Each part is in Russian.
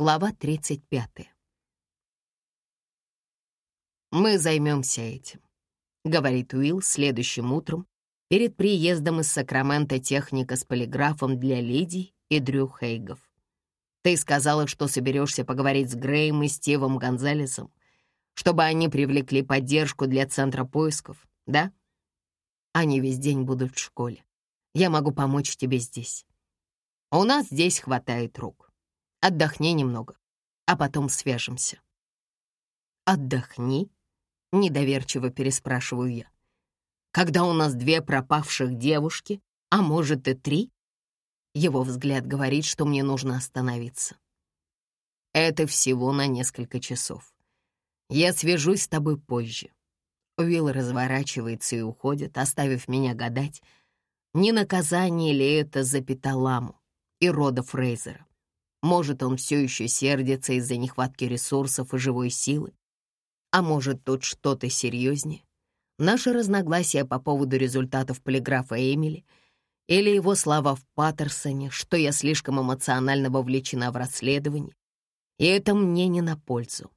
Глава 35. «Мы займемся этим», — говорит Уилл следующим утром перед приездом из Сакрамента техника с полиграфом для Лидий и Дрю Хейгов. «Ты сказала, что соберешься поговорить с Греем и Стивом Гонзалесом, чтобы они привлекли поддержку для Центра поисков, да? Они весь день будут в школе. Я могу помочь тебе здесь. У нас здесь хватает рук. Отдохни немного, а потом свяжемся». «Отдохни?» — недоверчиво переспрашиваю я. «Когда у нас две пропавших девушки, а может и три?» Его взгляд говорит, что мне нужно остановиться. «Это всего на несколько часов. Я свяжусь с тобой позже». Уилл разворачивается и уходит, оставив меня гадать, не наказание ли это за Питаламу и рода Фрейзера. Может, он все еще сердится из-за нехватки ресурсов и живой силы, а может, тут что-то серьезнее? Наши разногласия по поводу результатов полиграфа Эмили или его слова в Паттерсоне, что я слишком эмоционально вовлечена в расследование, и это мне не на пользу.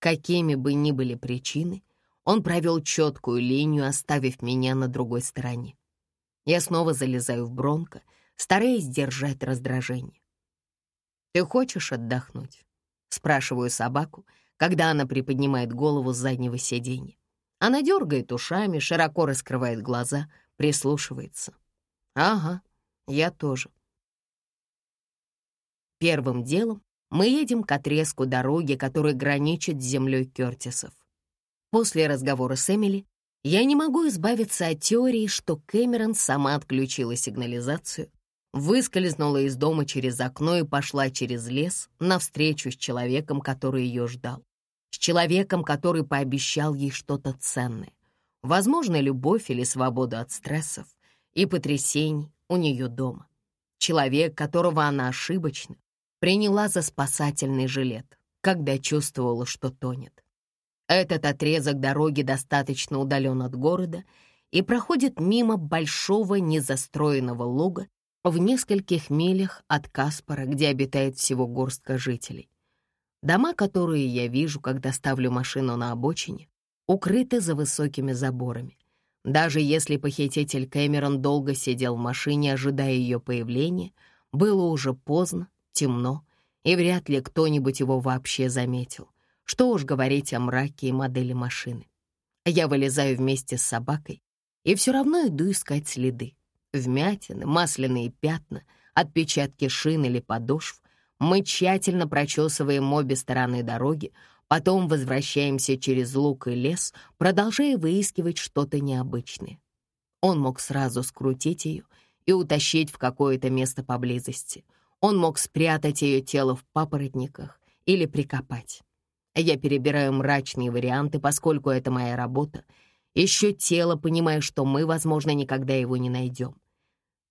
Какими бы ни были причины, он провел четкую линию, оставив меня на другой стороне. Я снова залезаю в бронко, стараясь держать раздражение. «Ты хочешь отдохнуть?» — спрашиваю собаку, когда она приподнимает голову с заднего сиденья. Она дергает ушами, широко раскрывает глаза, прислушивается. «Ага, я тоже». Первым делом мы едем к отрезку дороги, который граничит с землей Кертисов. После разговора с Эмили я не могу избавиться от теории, что Кэмерон сама отключила сигнализацию, выскользнула из дома через окно и пошла через лес навстречу с человеком, который ее ждал с человеком, который пообещал ей что-то ценное. Возможно, любовь или свободу от стрессов и потрясений у нее дома. Человек, которого она ошибочно приняла за спасательный жилет, когда чувствовала, что тонет. Этот отрезок дороги достаточно удален от города и проходит мимо большого незастроенного луга в нескольких милях от Каспара, где обитает всего горстка жителей. Дома, которые я вижу, когда ставлю машину на обочине, укрыты за высокими заборами. Даже если похититель Кэмерон долго сидел в машине, ожидая ее появления, было уже поздно, темно, и вряд ли кто-нибудь его вообще заметил. Что уж говорить о мраке и модели машины. Я вылезаю вместе с собакой и все равно иду искать следы. Вмятины, масляные пятна, отпечатки шин или подошв, мы тщательно прочесываем обе стороны дороги, потом возвращаемся через луг и лес, продолжая выискивать что-то необычное. Он мог сразу скрутить ее и утащить в какое-то место поблизости. Он мог спрятать ее тело в папоротниках или прикопать. Я перебираю мрачные варианты, поскольку это моя работа. Еще тело, понимая, что мы, возможно, никогда его не найдем.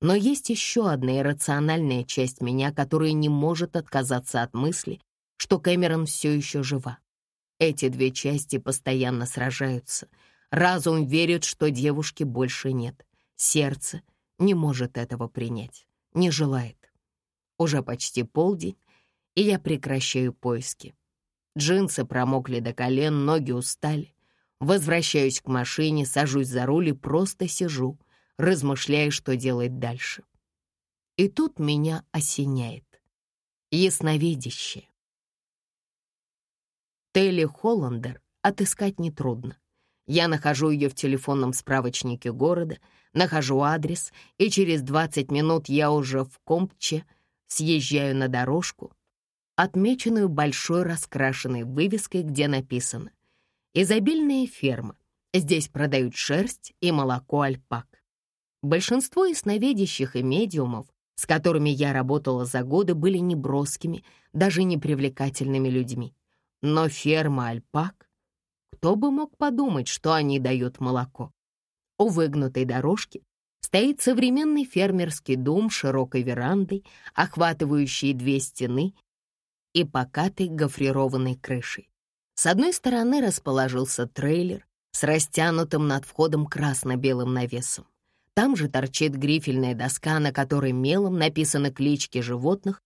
Но есть еще одна иррациональная часть меня, которая не может отказаться от мысли, что Кэмерон все еще жива. Эти две части постоянно сражаются. Разум верит, что девушки больше нет. Сердце не может этого принять, не желает. Уже почти полдень, и я прекращаю поиски. Джинсы промокли до колен, ноги устали. Возвращаюсь к машине, сажусь за руль и просто сижу — размышляя, что делать дальше. И тут меня осеняет. Ясновидящее. Телли Холландер отыскать нетрудно. Я нахожу ее в телефонном справочнике города, нахожу адрес, и через 20 минут я уже в Компче съезжаю на дорожку, отмеченную большой раскрашенной вывеской, где написано «Изобильные фермы. Здесь продают шерсть и молоко альпак». Большинство ясновидящих и медиумов, с которыми я работала за годы, были неброскими, даже непривлекательными людьми. Но ферма альпак... Кто бы мог подумать, что они дают молоко? У выгнутой дорожки стоит современный фермерский дом с широкой верандой, охватывающий две стены и покатой гофрированной крышей. С одной стороны расположился трейлер с растянутым над входом красно-белым навесом. Там же торчит грифельная доска, на которой мелом написаны клички животных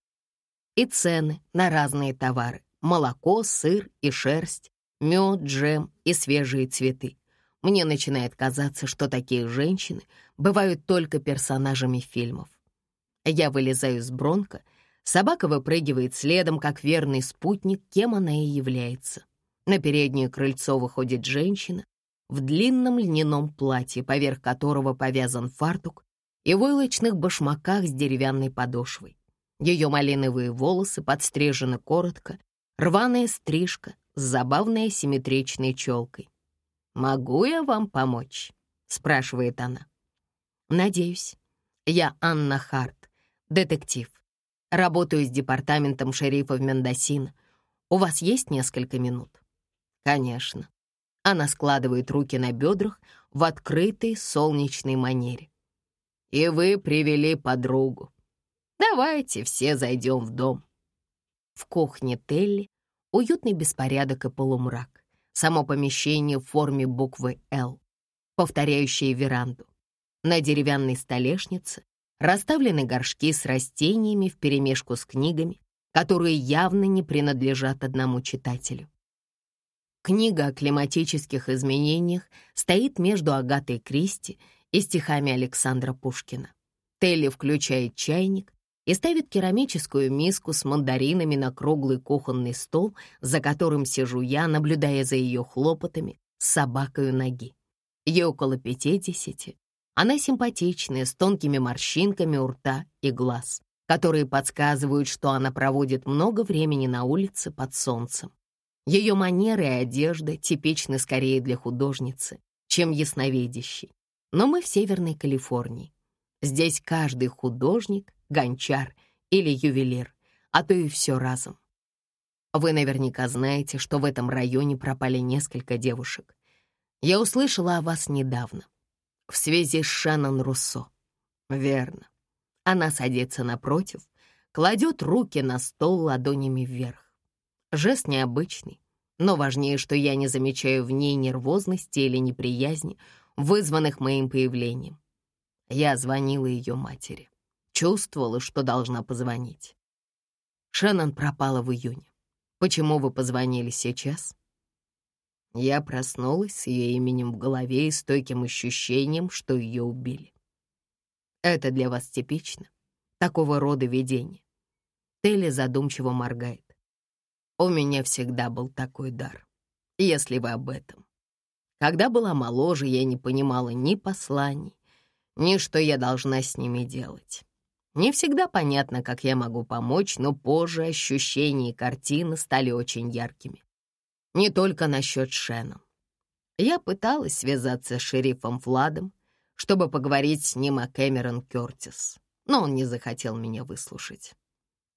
и цены на разные товары — молоко, сыр и шерсть, мед, джем и свежие цветы. Мне начинает казаться, что такие женщины бывают только персонажами фильмов. Я вылезаю из бронка, собака выпрыгивает следом, как верный спутник, кем она и является. На переднее крыльцо выходит женщина в длинном льняном платье, поверх которого повязан фартук, и войлочных башмаках с деревянной подошвой. Ее малиновые волосы подстрижены коротко, рваная стрижка с забавной асимметричной челкой. «Могу я вам помочь?» — спрашивает она. «Надеюсь. Я Анна Харт, детектив. Работаю с департаментом шерифа в Мендосино. У вас есть несколько минут?» «Конечно». Она складывает руки на бедрах в открытой солнечной манере. «И вы привели подругу. Давайте все зайдем в дом». В кухне Телли уютный беспорядок и полумрак. Само помещение в форме буквы «Л», повторяющее веранду. На деревянной столешнице расставлены горшки с растениями вперемешку с книгами, которые явно не принадлежат одному читателю. Книга о климатических изменениях стоит между Агатой Кристи и стихами Александра Пушкина. Телли включает чайник и ставит керамическую миску с мандаринами на круглый кухонный стол, за которым сижу я, наблюдая за ее хлопотами с собакой ноги. Ей около пятидесяти. Она симпатичная, с тонкими морщинками у рта и глаз, которые подсказывают, что она проводит много времени на улице под солнцем. Ее манеры и одежда типичны скорее для художницы, чем ясновидящей. Но мы в Северной Калифорнии. Здесь каждый художник, гончар или ювелир, а то и все разом. Вы наверняка знаете, что в этом районе пропали несколько девушек. Я услышала о вас недавно, в связи с Шеннон Руссо. Верно. Она садится напротив, кладет руки на стол ладонями вверх. Жест необычный, но важнее, что я не замечаю в ней нервозности или неприязни, вызванных моим появлением. Я звонила ее матери. Чувствовала, что должна позвонить. Шеннон пропала в июне. Почему вы позвонили сейчас? Я проснулась с ее именем в голове и стойким ощущением, что ее убили. Это для вас типично? Такого рода видение? Телли задумчиво моргает. У меня всегда был такой дар, если вы об этом. Когда была моложе, я не понимала ни посланий, ни что я должна с ними делать. Не всегда понятно, как я могу помочь, но позже ощущения и картины стали очень яркими. Не только насчет Шена. Я пыталась связаться с шерифом Владом, чтобы поговорить с ним о Кэмерон Кёртис, но он не захотел меня выслушать.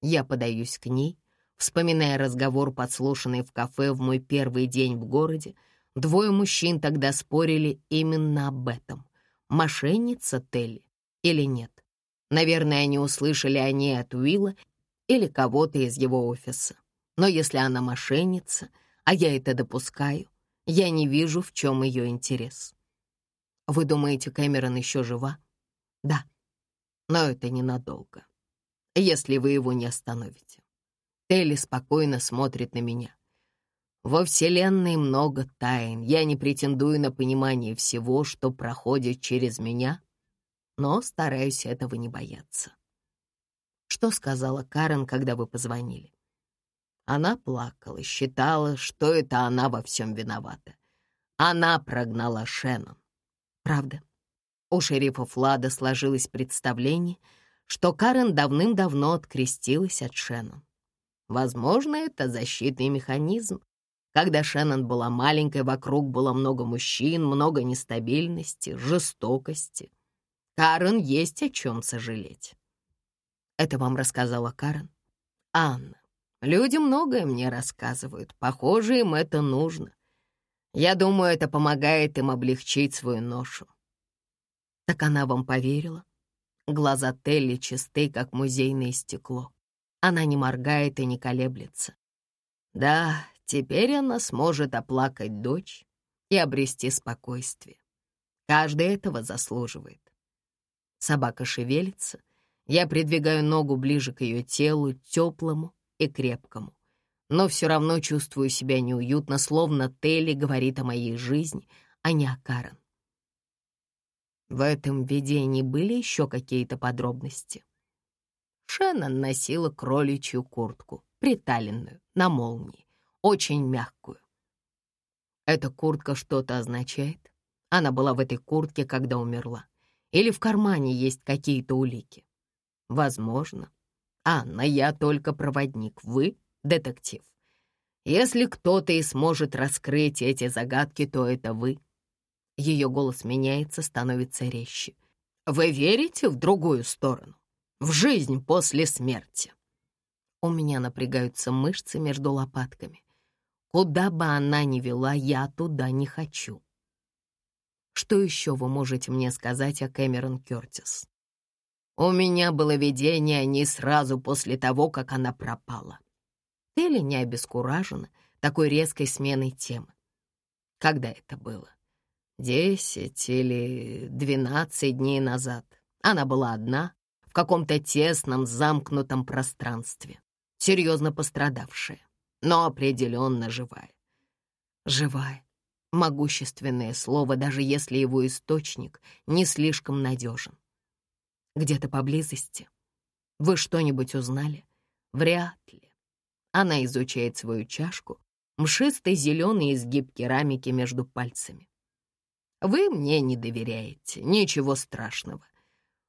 Я подаюсь к ней, вспоминая разговор, подслушанный в кафе в мой первый день в городе. Двое мужчин тогда спорили именно об этом. Мошенница Телли или нет? Наверное, они услышали о ней от Уилла или кого-то из его офиса. Но если она мошенница, а я это допускаю, я не вижу, в чем ее интерес. Вы думаете, Кэмерон еще жива? Да, но это ненадолго, если вы его не остановите. Телли спокойно смотрит на меня. Во Вселенной много тайн. Я не претендую на понимание всего, что проходит через меня, но стараюсь этого не бояться. Что сказала Карен, когда вы позвонили? Она плакала, считала, что это она во всем виновата. Она прогнала Шеннон. Правда, у шерифа Флада сложилось представление, что Карен давным-давно открестилась от Шеннон. Возможно, это защитный механизм. Когда Шеннон была маленькой, вокруг было много мужчин, много нестабильности, жестокости. Карен есть о чем сожалеть. Это вам рассказала Карен? Анна, люди многое мне рассказывают. Похоже, им это нужно. Я думаю, это помогает им облегчить свою ношу. Так она вам поверила? Глаза Телли чисты, как музейное стекло. Она не моргает и не колеблется. Да, теперь она сможет оплакать дочь и обрести спокойствие. Каждый этого заслуживает. Собака шевелится, Я придвигаю ногу ближе к ее телу, теплому и крепкому. Но все равно чувствую себя неуютно, словно Телли говорит о моей жизни, а не о Карен. В этом видении были еще какие-то подробности. Шеннон носила кроличью куртку, приталенную, на молнии, очень мягкую. Эта куртка что-то означает? Она была в этой куртке, когда умерла. Или в кармане есть какие-то улики? Возможно. Анна, я только проводник, вы — детектив. Если кто-то и сможет раскрыть эти загадки, то это вы. Ее голос меняется, становится резче. Вы верите в другую сторону? В жизнь после смерти? У меня напрягаются мышцы между лопатками. Куда бы она ни вела, я туда не хочу. Что еще вы можете мне сказать о Кэмерон Кёртис? У меня было видение о ней сразу после того, как она пропала. Телли не обескуражена такой резкой сменой темы. Когда это было? Десять или двенадцать дней назад. Она была одна, каком-то тесном, замкнутом пространстве, серьезно пострадавшая, но определенно живая. Живая могущественное слово, даже если его источник не слишком надежен. Где-то поблизости. Вы что-нибудь узнали? Вряд ли. Она изучает свою чашку, мшистый зеленый изгиб керамики между пальцами. Вы мне не доверяете, ничего страшного.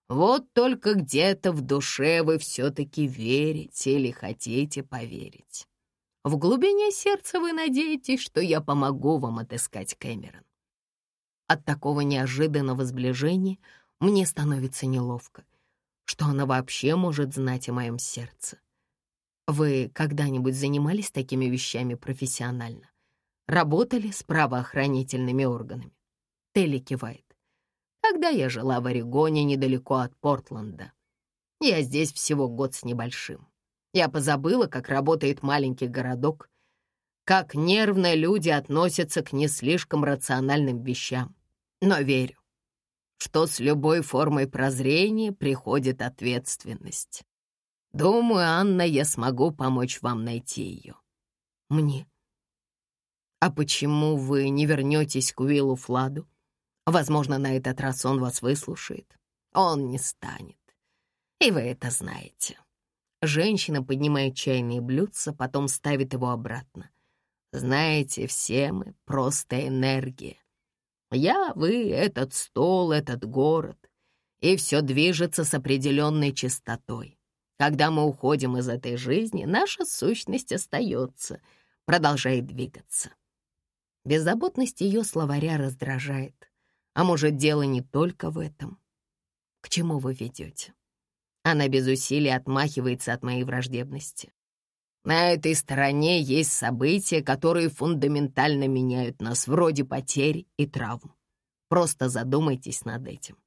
Вот только где-то в душе вы все-таки верите или хотите поверить. В глубине сердца вы надеетесь, что я помогу вам отыскать Кэмерон. От такого неожиданного сближения мне становится неловко. Что она вообще может знать о моем сердце? Вы когда-нибудь занимались такими вещами профессионально? Работали с правоохранительными органами? Телли кивает. Когда я жила в Орегоне, недалеко от Портленда. Я здесь всего год с небольшим. Я позабыла, как работает маленький городок, как нервно люди относятся к не слишком рациональным вещам. Но верю, что с любой формой прозрения приходит ответственность. Думаю, Анна, я смогу помочь вам найти ее. Мне? А почему вы не вернетесь к Уиллу Фладу? Возможно, на этот раз он вас выслушает. Он не станет. И вы это знаете. Женщина поднимает чайные блюдца, потом ставит его обратно. Знаете, все мы — просто энергия. Я, вы, этот стол, этот город. И все движется с определенной частотой. Когда мы уходим из этой жизни, наша сущность остается, продолжает двигаться. Беззаботность ее словаря раздражает. А может, дело не только в этом? К чему вы ведете? Она без усилий отмахивается от моей враждебности. На этой стороне есть события, которые фундаментально меняют нас, вроде потерь и травм. Просто задумайтесь над этим.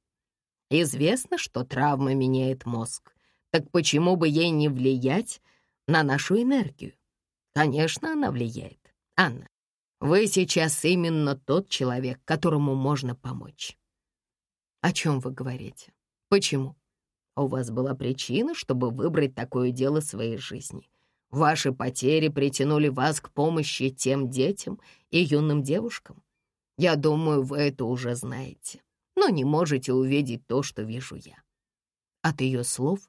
Известно, что травма меняет мозг. Так почему бы ей не влиять на нашу энергию? Конечно, она влияет. Анна, вы сейчас именно тот человек, которому можно помочь. О чем вы говорите? Почему? У вас была причина, чтобы выбрать такое дело своей жизни. Ваши потери притянули вас к помощи тем детям и юным девушкам. Я думаю, вы это уже знаете, но не можете увидеть то, что вижу я. От ее слов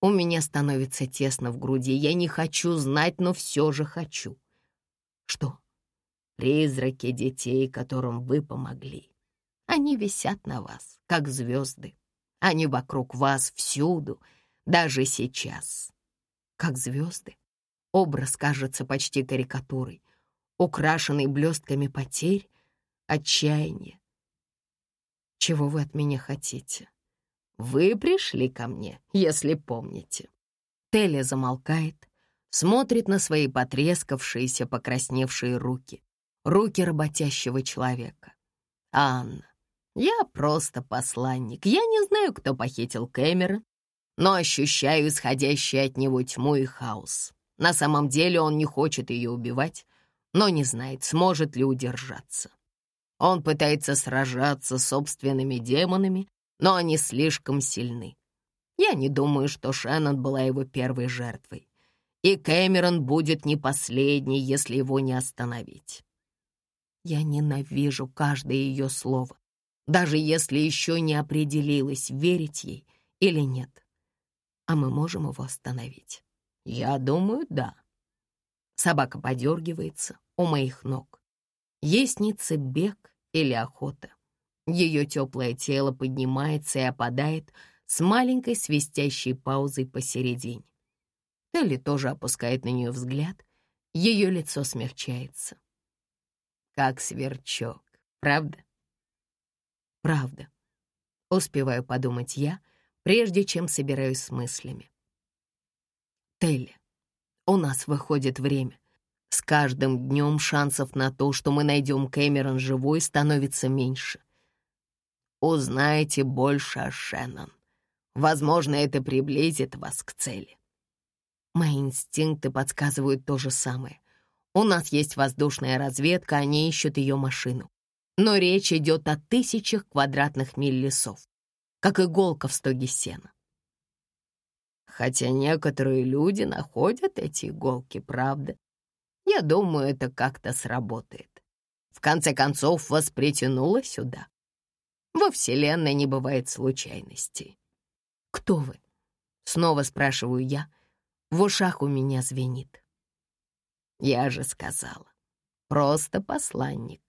у меня становится тесно в груди. Я не хочу знать, но все же хочу. Что? Призраки детей, которым вы помогли. Они висят на вас, как звезды. Они вокруг вас всюду, даже сейчас. Как звезды. Образ кажется почти карикатурой, украшенный блестками потерь, отчаяния. Чего вы от меня хотите? Вы пришли ко мне, если помните. Телли замолкает, смотрит на свои потрескавшиеся, покрасневшие руки, руки работящего человека. Анна, я просто посланник. Я не знаю, кто похитил Кэмерон, но ощущаю исходящий от него тьму и хаос. На самом деле он не хочет ее убивать, но не знает, сможет ли удержаться. Он пытается сражаться с собственными демонами, но они слишком сильны. Я не думаю, что Шеннон была его первой жертвой. И Кэмерон будет не последней, если его не остановить. Я ненавижу каждое ее слово, даже если еще не определилась, верить ей или нет. А мы можем его остановить? Я думаю, да. Собака подергивается у моих ног. Есть ницы бег или охота. Ее теплое тело поднимается и опадает с маленькой свистящей паузой посередине. Телли тоже опускает на нее взгляд, ее лицо смягчается. Как сверчок, правда? Правда. Успеваю подумать я, прежде чем собираюсь с мыслями. Телли, у нас выходит время. С каждым днем шансов на то, что мы найдем Кэмерон живой, становится меньше. Узнаете больше о Шеннон. Возможно, это приблизит вас к цели. Мои инстинкты подсказывают то же самое. У нас есть воздушная разведка, они ищут ее машину. Но речь идет о тысячах квадратных миль лесов, как иголка в стоге сена. Хотя некоторые люди находят эти иголки, правда? Я думаю, это как-то сработает. В конце концов, вас притянуло сюда. Во Вселенной не бывает случайностей. «Кто вы?» — снова спрашиваю я. В ушах у меня звенит. Я же сказала, просто посланник.